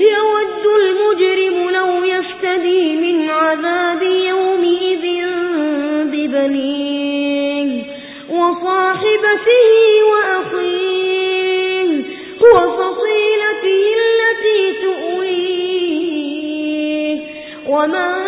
يود المجرم لو يفتدي من عذاب يومئذ ببنيه وصاحبته وأخيه وفصيلته التي تؤويه. ومن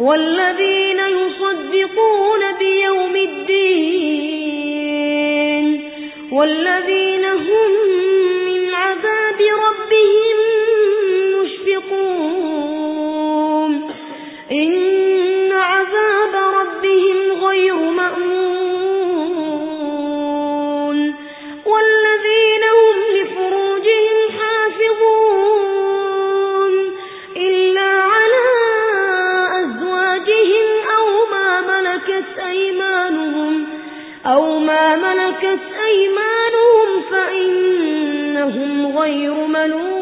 والذين يصدقون بيوم الدين والذين هم أيمانهم فإنهم غير ملومين.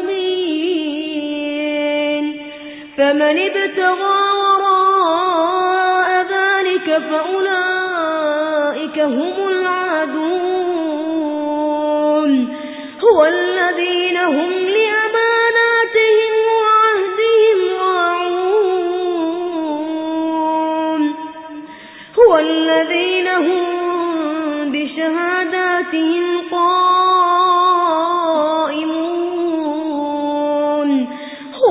فمن ابتغى وراء ذلك فأولئك هم العادون. هو الذين هم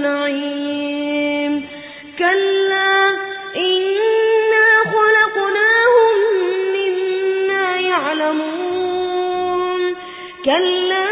نعيم كلا إنا خلقناهم مما يعلمون. كلا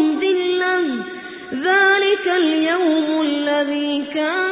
ذلك اليوم الذي كان